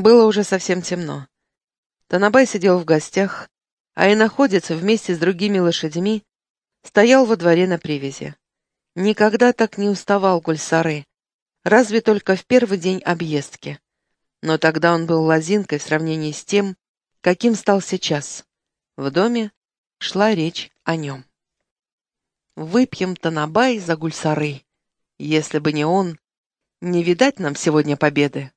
Было уже совсем темно. Танабай сидел в гостях, а и находится вместе с другими лошадьми, стоял во дворе на привязи. Никогда так не уставал Гульсары, разве только в первый день объездки. Но тогда он был лазинкой в сравнении с тем, каким стал сейчас. В доме шла речь о нем. «Выпьем Танабай за Гульсары. Если бы не он, не видать нам сегодня победы».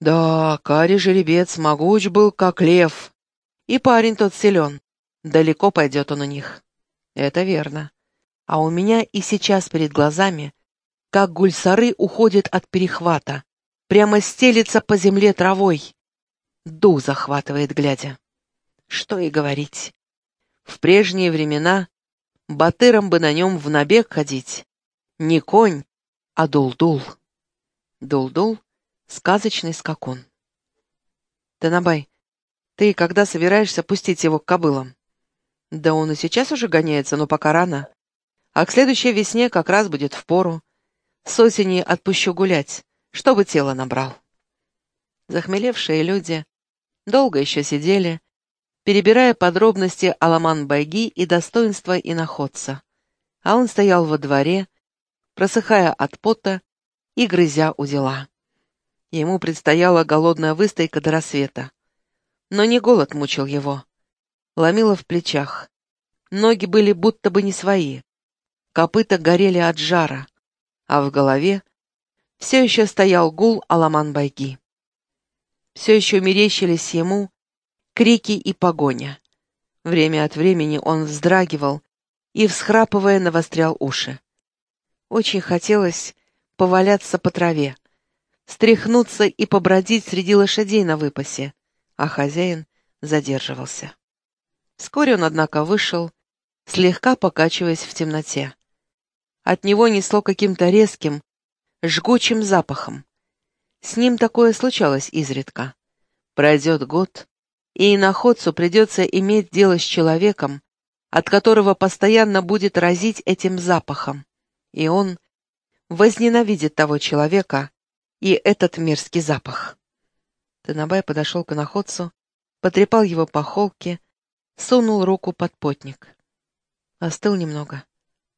Да, Кари жеребец могуч был, как лев. И парень тот силен. Далеко пойдет он у них. Это верно. А у меня и сейчас перед глазами, как гульсары уходит от перехвата, прямо стелится по земле травой. Ду захватывает, глядя. Что и говорить. В прежние времена батырам бы на нем в набег ходить. Не конь, а дул-дул. Дул-дул Сказочный скакун. Танабай, ты когда собираешься пустить его к кобылам? Да он и сейчас уже гоняется, но пока рано. А к следующей весне как раз будет впору. С осени отпущу гулять, чтобы тело набрал. Захмелевшие люди долго еще сидели, перебирая подробности Аламан-Байги и достоинства иноходца. А он стоял во дворе, просыхая от пота и грызя у дела. Ему предстояла голодная выстойка до рассвета. Но не голод мучил его. Ломило в плечах. Ноги были будто бы не свои. Копыта горели от жара. А в голове все еще стоял гул Аламан-Байги. Все еще мерещились ему крики и погоня. Время от времени он вздрагивал и, всхрапывая, навострял уши. Очень хотелось поваляться по траве, стряхнуться и побродить среди лошадей на выпасе, а хозяин задерживался. Вскоре он, однако, вышел, слегка покачиваясь в темноте. От него несло каким-то резким, жгучим запахом. С ним такое случалось изредка. Пройдет год, и иноходцу придется иметь дело с человеком, от которого постоянно будет разить этим запахом, и он возненавидит того человека, и этот мерзкий запах. Танабай подошел к находцу, потрепал его по холке, сунул руку под потник. Остыл немного.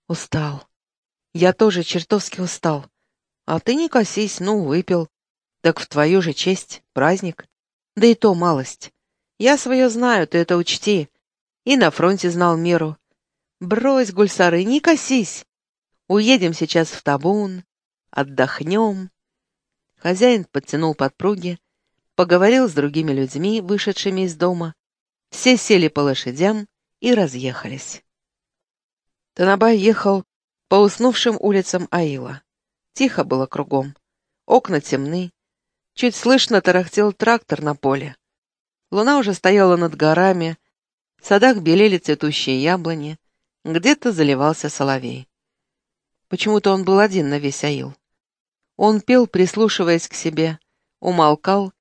Устал. Я тоже чертовски устал. А ты не косись, ну, выпил. Так в твою же честь праздник. Да и то малость. Я свое знаю, ты это учти. И на фронте знал меру. Брось, гульсары, не косись. Уедем сейчас в табун, отдохнем. Хозяин подтянул подпруги, поговорил с другими людьми, вышедшими из дома. Все сели по лошадям и разъехались. Танабай ехал по уснувшим улицам Аила. Тихо было кругом. Окна темны. Чуть слышно тарахтел трактор на поле. Луна уже стояла над горами, в садах белели цветущие яблони, где-то заливался соловей. Почему-то он был один на весь Аил. Он пел, прислушиваясь к себе, умолкал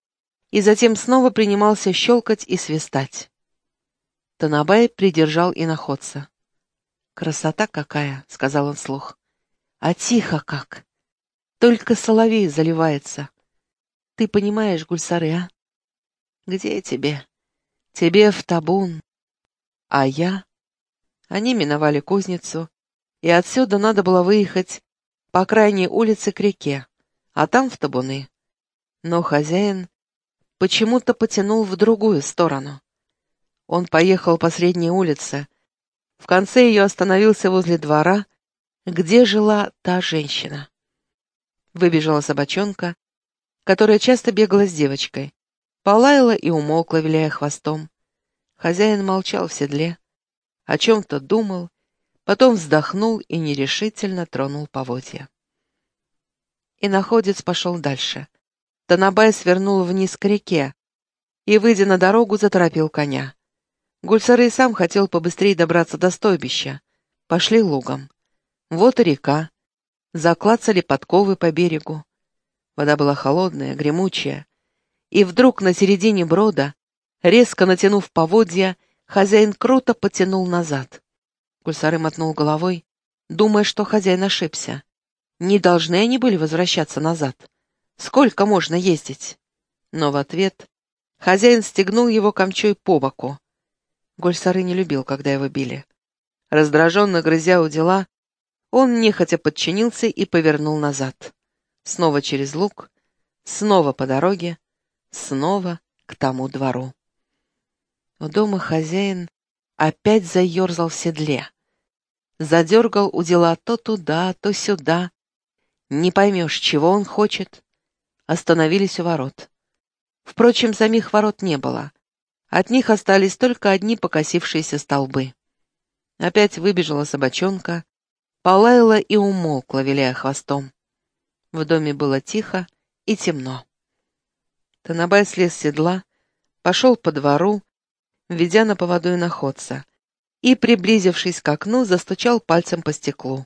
и затем снова принимался щелкать и свистать. Танабай придержал иноходца. «Красота какая!» — сказал он вслух. «А тихо как! Только соловей заливается. Ты понимаешь, Гульсары, а? Где тебе? Тебе в табун. А я?» Они миновали кузницу, и отсюда надо было выехать по крайней улице к реке, а там в табуны. Но хозяин почему-то потянул в другую сторону. Он поехал по средней улице. В конце ее остановился возле двора, где жила та женщина. Выбежала собачонка, которая часто бегала с девочкой. Полаяла и умолкла, виляя хвостом. Хозяин молчал в седле, о чем-то думал, потом вздохнул и нерешительно тронул поводья. И находец пошел дальше. Танабай свернул вниз к реке и, выйдя на дорогу, заторопил коня. Гульсары сам хотел побыстрее добраться до стойбища. Пошли лугом. Вот и река. Заклацали подковы по берегу. Вода была холодная, гремучая. И вдруг на середине брода, резко натянув поводья, хозяин круто потянул назад. Гульсары мотнул головой, думая, что хозяин ошибся. Не должны они были возвращаться назад. Сколько можно ездить? Но в ответ хозяин стегнул его камчой по боку. Гольсары не любил, когда его били. Раздраженно грызя у дела, он нехотя подчинился и повернул назад. Снова через луг, снова по дороге, снова к тому двору. У дома хозяин опять заерзал в седле. Задергал у дела то туда, то сюда. Не поймешь, чего он хочет. Остановились у ворот. Впрочем, самих ворот не было. От них остались только одни покосившиеся столбы. Опять выбежала собачонка, полаяла и умолкла, виляя хвостом. В доме было тихо и темно. Танабай слез с седла, пошел по двору, ведя на поводу иноходца, и, приблизившись к окну, застучал пальцем по стеклу.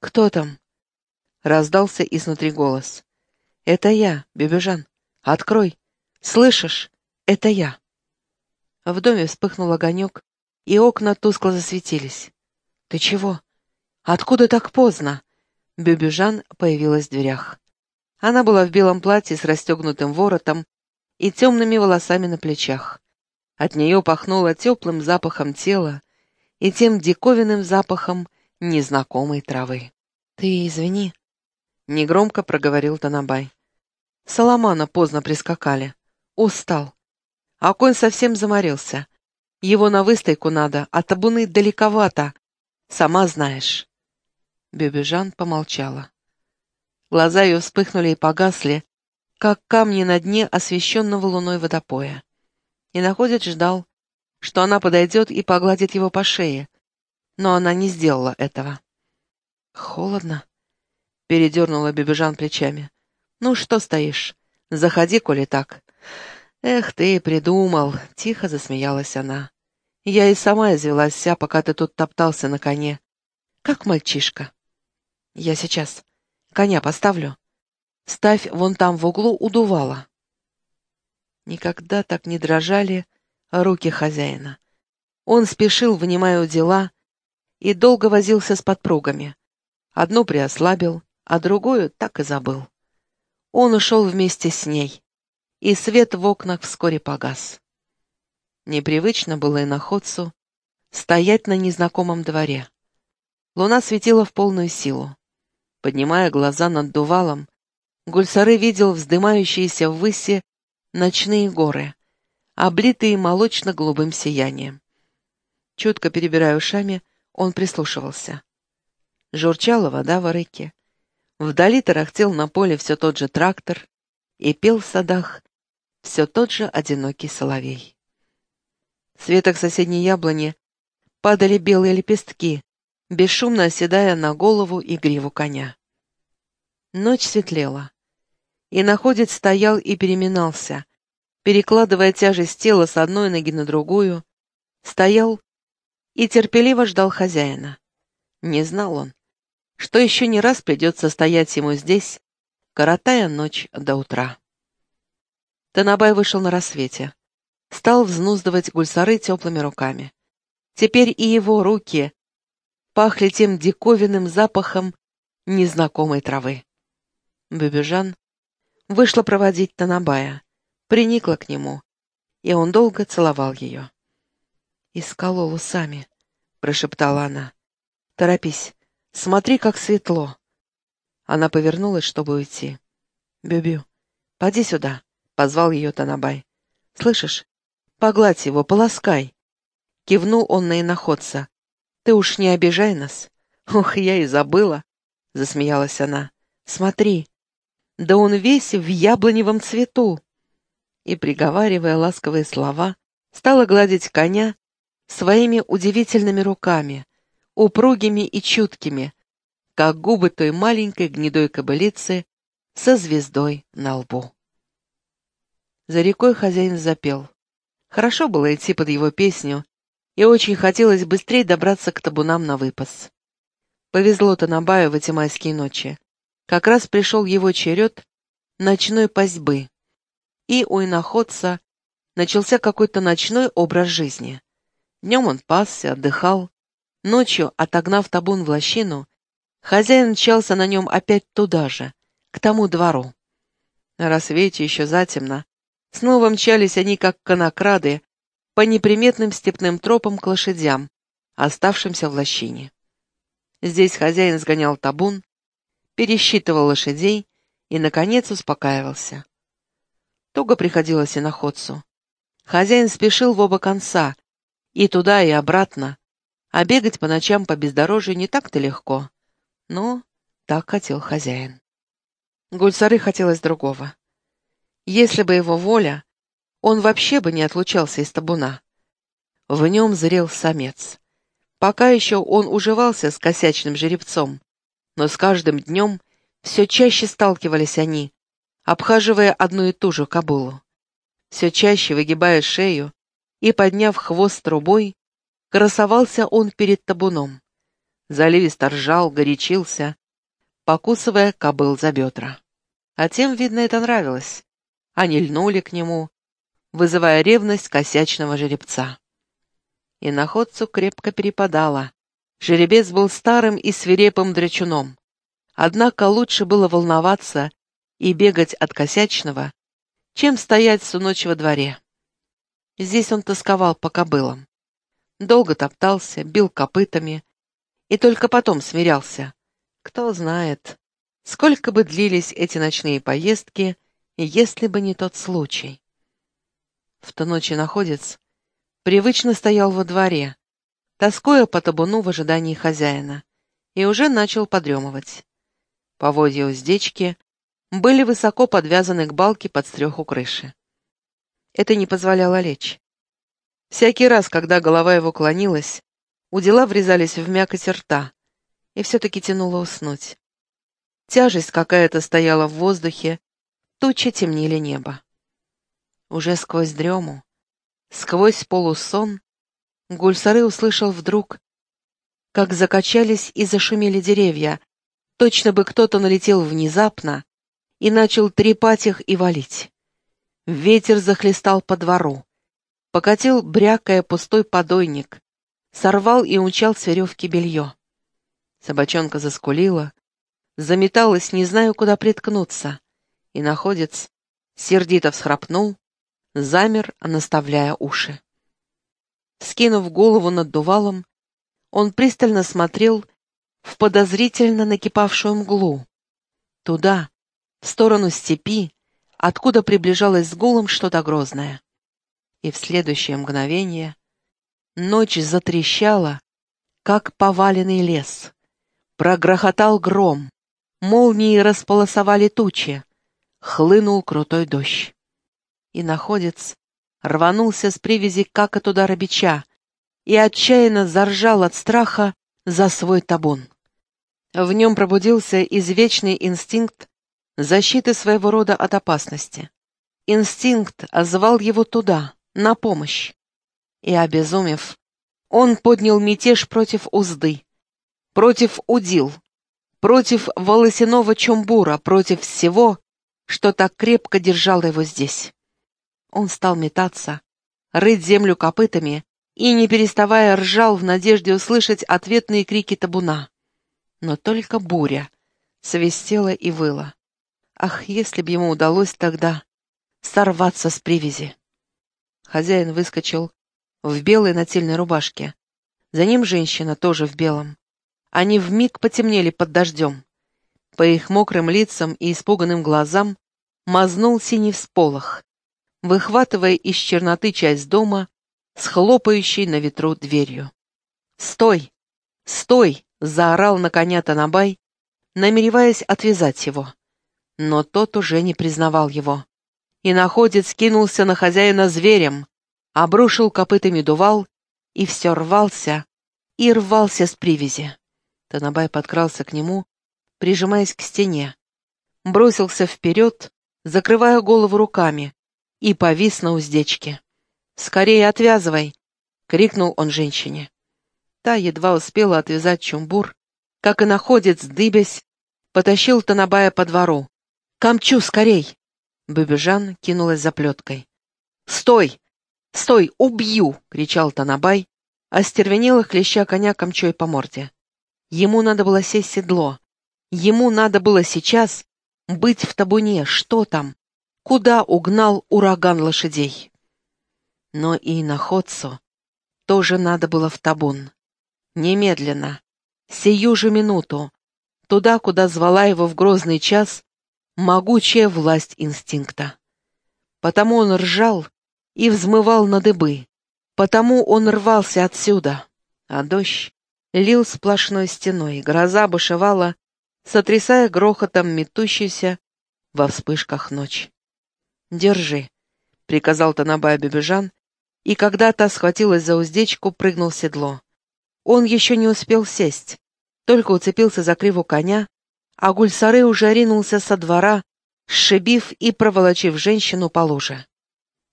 «Кто там?» — раздался изнутри голос. «Это я, Бебежан. Открой. Слышишь? Это я». В доме вспыхнул огонек, и окна тускло засветились. «Ты чего? Откуда так поздно?» Бюбюжан появилась в дверях. Она была в белом платье с расстегнутым воротом и темными волосами на плечах. От нее пахнуло теплым запахом тела и тем диковинным запахом незнакомой травы. «Ты извини», — негромко проговорил Танабай. «Соломана поздно прискакали. Устал. А конь совсем заморился. Его на выстойку надо, а табуны далековато. Сама знаешь. Бебежан помолчала. Глаза ее вспыхнули и погасли, как камни на дне освещенного луной водопоя. И находит ждал, что она подойдет и погладит его по шее, но она не сделала этого. «Холодно», — передернула Бебежан плечами. «Ну что стоишь? Заходи, коли так. «Эх ты, придумал!» — тихо засмеялась она. «Я и сама извелась вся, пока ты тут топтался на коне. Как мальчишка». «Я сейчас. Коня поставлю. Ставь вон там в углу удувала». Никогда так не дрожали руки хозяина. Он спешил, вынимая дела, и долго возился с подпругами. Одну приослабил, а другую так и забыл. Он ушел вместе с ней и свет в окнах вскоре погас. Непривычно было и находцу стоять на незнакомом дворе. Луна светила в полную силу. Поднимая глаза над дувалом, Гульсары видел вздымающиеся ввыси ночные горы, облитые молочно-голубым сиянием. Чутко перебирая ушами, он прислушивался. Журчала вода в арыке. Вдали тарахтел на поле все тот же трактор и пел в садах все тот же одинокий соловей. С веток соседней яблони падали белые лепестки, бесшумно оседая на голову и гриву коня. Ночь светлела, и находец стоял и переминался, перекладывая тяжесть тела с одной ноги на другую, стоял и терпеливо ждал хозяина. Не знал он, что еще не раз придется стоять ему здесь, коротая ночь до утра. Танабай вышел на рассвете. Стал взнуздывать гульсары теплыми руками. Теперь и его руки пахли тем диковинным запахом незнакомой травы. Бебежан вышла проводить Танабая, приникла к нему, и он долго целовал ее. «Исколол усами», — прошептала она. «Торопись, смотри, как светло». Она повернулась, чтобы уйти. «Бюбю, поди сюда», позвал ее Танабай. «Слышишь? Погладь его, полоскай!» Кивнул он на иноходца. «Ты уж не обижай нас!» «Ох, я и забыла!» — засмеялась она. «Смотри! Да он весь в яблоневом цвету!» И, приговаривая ласковые слова, стала гладить коня своими удивительными руками, упругими и чуткими, как губы той маленькой гнедой кобылицы со звездой на лбу. За рекой хозяин запел. Хорошо было идти под его песню, и очень хотелось быстрее добраться к табунам на выпас. Повезло Танабаю в эти майские ночи. Как раз пришел его черед ночной пастьбы, и у иноходца начался какой-то ночной образ жизни. Днем он пасся, отдыхал, ночью, отогнав табун в лощину, хозяин мчался на нем опять туда же, к тому двору. На рассвете еще затемно Снова мчались они, как конокрады, по неприметным степным тропам к лошадям, оставшимся в лощине. Здесь хозяин сгонял табун, пересчитывал лошадей и, наконец, успокаивался. Туго приходилось и находцу. Хозяин спешил в оба конца, и туда, и обратно, а бегать по ночам по бездорожью не так-то легко. Но так хотел хозяин. Гульсары хотелось другого. Если бы его воля, он вообще бы не отлучался из табуна. В нем зрел самец. Пока еще он уживался с косячным жеребцом, но с каждым днем все чаще сталкивались они, обхаживая одну и ту же кобылу. Все чаще выгибая шею и, подняв хвост трубой, красовался он перед табуном. Заливисто ржал, горячился, покусывая кобыл за бедра. А тем, видно, это нравилось. Они льнули к нему, вызывая ревность косячного жеребца. И находцу крепко перепадало. Жеребец был старым и свирепым драчуном. Однако лучше было волноваться и бегать от косячного, чем стоять всю ночь во дворе. Здесь он тосковал по кобылам. Долго топтался, бил копытами и только потом смирялся. Кто знает, сколько бы длились эти ночные поездки, если бы не тот случай. В ту ночь находец привычно стоял во дворе, тоскуя по табуну в ожидании хозяина, и уже начал подремывать. Поводья уздечки были высоко подвязаны к балке под стреху крыши. Это не позволяло лечь. Всякий раз, когда голова его клонилась, удила врезались в мякоть рта, и все-таки тянуло уснуть. Тяжесть какая-то стояла в воздухе, тучи темнили небо. Уже сквозь дрему, сквозь полусон, Гульсары услышал вдруг, как закачались и зашумели деревья, точно бы кто-то налетел внезапно и начал трепать их и валить. Ветер захлестал по двору, покатил, брякая пустой подойник, сорвал и умчал с веревки белье. Собачонка заскулила, заметалась, не знаю, куда приткнуться, и находец сердито всхрапнул, замер, наставляя уши. Скинув голову над дувалом, он пристально смотрел в подозрительно накипавшую мглу. Туда, в сторону степи, откуда приближалось с гулом что-то грозное. И в следующее мгновение ночь затрещала, как поваленный лес. Прогрохотал гром, молнии располосовали тучи, хлынул крутой дождь. И находец рванулся с привязи, как от удара бича, и отчаянно заржал от страха за свой табун. В нем пробудился извечный инстинкт защиты своего рода от опасности. Инстинкт звал его туда, на помощь. И, обезумев, он поднял мятеж против узды, против удил, против волосяного чумбура, против всего, что так крепко держало его здесь. Он стал метаться, рыть землю копытами и, не переставая, ржал в надежде услышать ответные крики табуна. Но только буря свистела и выла. Ах, если б ему удалось тогда сорваться с привязи! Хозяин выскочил в белой нательной рубашке. За ним женщина, тоже в белом. Они вмиг потемнели под дождем. По их мокрым лицам и испуганным глазам мазнул синий всполох, выхватывая из черноты часть дома с хлопающей на ветру дверью. «Стой! Стой!» — заорал на коня Танабай, намереваясь отвязать его. Но тот уже не признавал его. И находец кинулся на хозяина зверем, обрушил копытами дувал и все рвался и рвался с привязи. Танабай подкрался к нему, прижимаясь к стене, бросился вперед, закрывая голову руками, и повис на уздечке. «Скорее отвязывай!» — крикнул он женщине. Та едва успела отвязать чумбур, как и находец, дыбясь, потащил Танабая по двору. «Камчу, скорей!» Бабежан кинулась за плеткой. «Стой! Стой! Убью!» — кричал Танабай, остервенело хлеща коня камчой по морде. Ему надо было сесть в седло. Ему надо было сейчас быть в табуне. Что там? куда угнал ураган лошадей. Но и находцу тоже надо было в табун. Немедленно, сию же минуту, туда, куда звала его в грозный час могучая власть инстинкта. Потому он ржал и взмывал на дыбы, потому он рвался отсюда, а дождь лил сплошной стеной, гроза бушевала, сотрясая грохотом метущийся во вспышках ночь. «Держи», — приказал Танабай Бебежан, и когда та схватилась за уздечку, прыгнул в седло. Он еще не успел сесть, только уцепился за криву коня, а Гульсары уже ринулся со двора, сшибив и проволочив женщину по луже.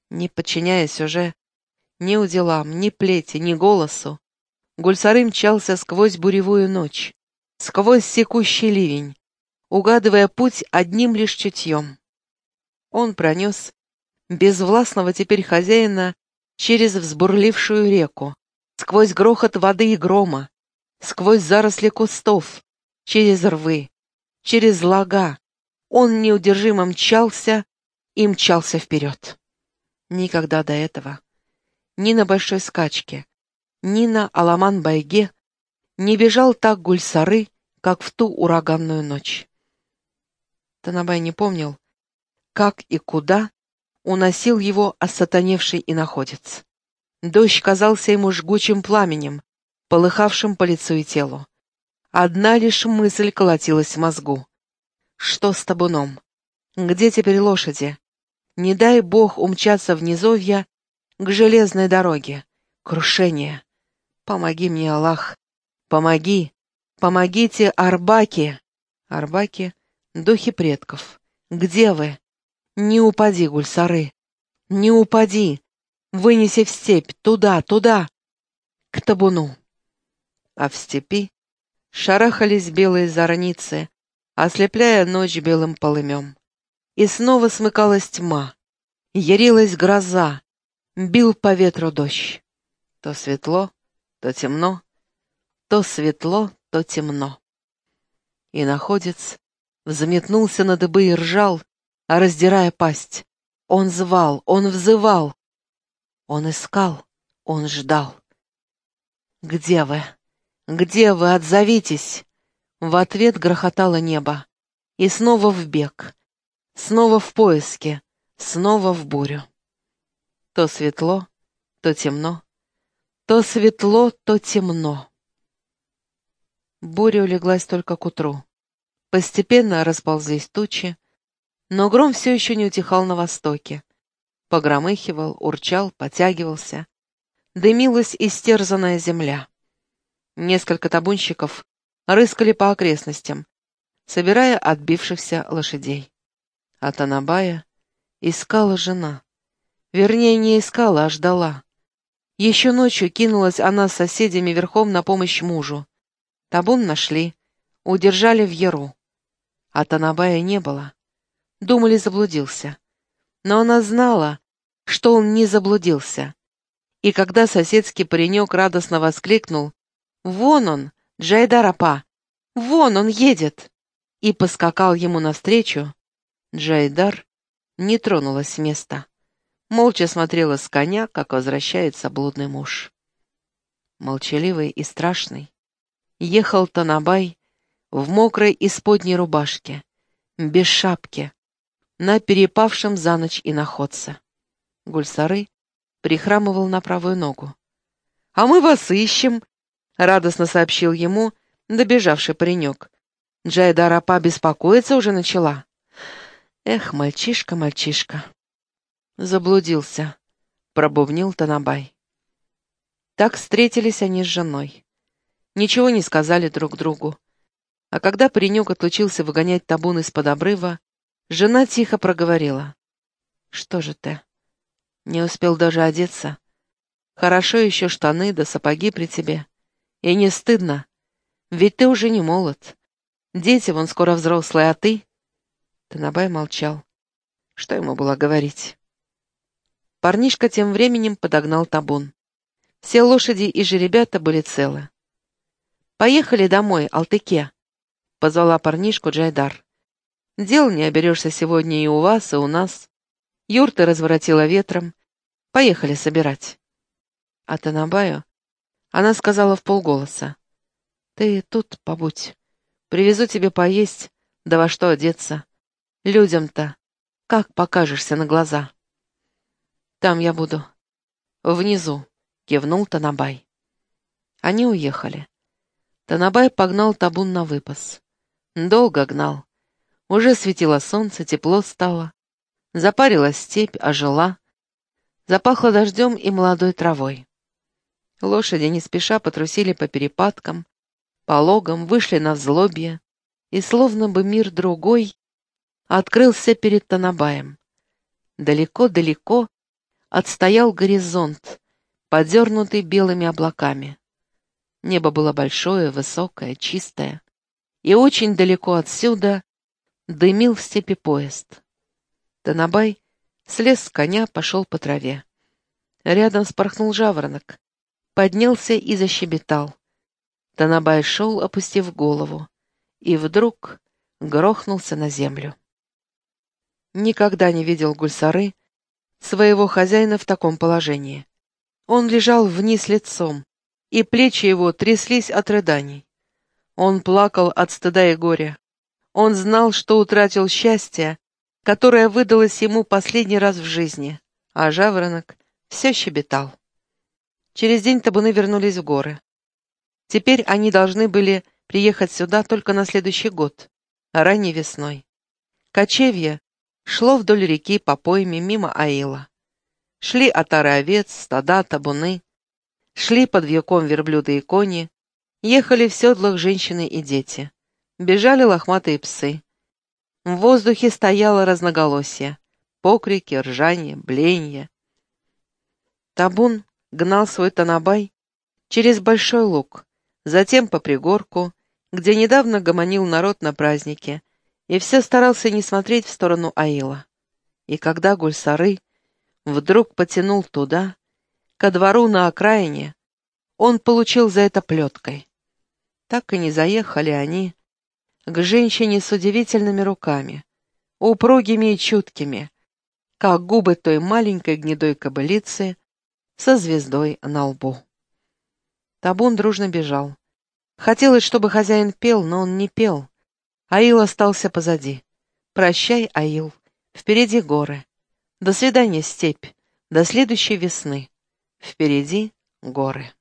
Не подчиняясь уже ни уделам, ни плети, ни голосу, Гульсары мчался сквозь буревую ночь, сквозь секущий ливень, угадывая путь одним лишь чутьем. Он пронес безвластного теперь хозяина через взбурлившую реку, сквозь грохот воды и грома, сквозь заросли кустов, через рвы, через лага. Он неудержимо мчался и мчался вперед. Никогда до этого, ни на большой скачке, ни на Аламан-Байге не бежал так гульсары, как в ту ураганную ночь. Танабай не помнил, как и куда уносил его осатаневший иноходец. Дождь казался ему жгучим пламенем, полыхавшим по лицу и телу. Одна лишь мысль колотилась в мозгу. Что с табуном? Где теперь лошади? Не дай бог умчаться в низовья к железной дороге. Крушение. Помоги мне, Аллах. Помоги. Помогите, Арбаки. Арбаки — духи предков. Где вы? Не упади, гульсары. Не упади. Вынеси в степь, туда, туда, к табуну. А в степи шарахались белые зорницы, ослепляя ночь белым полымем. И снова смыкалась тьма, ярилась гроза, бил по ветру дождь. То светло, то темно, то светло, то темно. И находец взметнулся на дыбы и ржал, раздирая пасть. Он звал, он взывал, он искал, он ждал. «Где вы? Где вы? Отзовитесь!» В ответ грохотало небо. И снова в бег. Снова в поиске. Снова в бурю. То светло, то темно. То светло, то темно. Буря улеглась только к утру. Постепенно расползлись тучи, но гром все еще не утихал на востоке погромыхивал, урчал, потягивался. Дымилась истерзанная земля. Несколько табунщиков рыскали по окрестностям, собирая отбившихся лошадей. А Танабая искала жена. Вернее, не искала, а ждала. Еще ночью кинулась она с соседями верхом на помощь мужу. Табун нашли, удержали в яру. А Танабая не было. Думали, заблудился. Но она знала, что он не заблудился. И когда соседский паренек радостно воскликнул «Вон он, Джайдар-апа! Вон он едет!» и поскакал ему навстречу, Джайдар не тронулась с места. Молча смотрела с коня, как возвращается блудный муж. Молчаливый и страшный, ехал Танабай в мокрой исподней рубашке, без шапки, на перепавшем за ночь иноходце. Гульсары прихрамывал на правую ногу. «А мы вас ищем!» — радостно сообщил ему добежавший паренек. Джайдар Апа беспокоиться уже начала. «Эх, мальчишка, мальчишка!» «Заблудился», — пробубнил Танабай. Так встретились они с женой. Ничего не сказали друг другу. А когда паренек отлучился выгонять табун из-под обрыва, жена тихо проговорила. «Что же ты? Не успел даже одеться. Хорошо еще штаны да сапоги при тебе. И не стыдно. Ведь ты уже не молод. Дети вон скоро взрослые, а ты...» Танабай молчал. Что ему было говорить? Парнишка тем временем подогнал табун. Все лошади и жеребята были целы. «Поехали домой, Алтыке», — позвала парнишку Джайдар. «Дел не оберешься сегодня и у вас, и у нас. Юрты разворотила ветром. Поехали собирать. А Танабаю она сказала в полголоса. «Ты тут побудь. Привезу тебе поесть, да во что одеться. Людям-то как покажешься на глаза?» «Там я буду. Внизу», — кивнул Танабай. Они уехали. Танабай погнал табун на выпас. Долго гнал. Уже светило солнце, тепло стало. Запарилась степь, ожила. Запахло дождем и молодой травой. Лошади не спеша потрусили по перепадкам, пологам, вышли на взлобье, и словно бы мир другой открылся перед Танабаем. Далеко-далеко отстоял горизонт, подернутый белыми облаками. Небо было большое, высокое, чистое, и очень далеко отсюда дымил в степи поезд. Танабай слез с коня, пошел по траве. Рядом спорхнул жаворонок, поднялся и защебетал. Танабай шел, опустив голову, и вдруг грохнулся на землю. Никогда не видел Гульсары своего хозяина в таком положении. Он лежал вниз лицом, и плечи его тряслись от рыданий. Он плакал от стыда и горя. Он знал, что утратил счастье, которое выдалось ему последний раз в жизни, а жаворонок все щебетал. Через день табуны вернулись в горы. Теперь они должны были приехать сюда только на следующий год, ранней весной. Кочевье шло вдоль реки по пойме мимо Аила. Шли отары овец, стада, табуны. Шли под вьюком верблюды и кони, ехали в седлах женщины и дети. Бежали лохматые псы. В воздухе стояло разноголосие. Покрики, ржание, блеяние. Табун гнал свой танабай через большой луг, затем по пригорку, где недавно гомонил народ на празднике, и все старался не смотреть в сторону Аила. И когда Гульсары вдруг потянул туда, ко двору на окраине, он получил за это плеткой. Так и не заехали они к женщине с удивительными руками, упругими и чуткими, как губы той маленькой гнедой кобылицы со звездой на лбу. Табун дружно бежал. Хотелось, чтобы хозяин пел, но он не пел. Аил остался позади. «Прощай, Аил, впереди горы. До свидания, степь, до следующей весны». Впереди горы.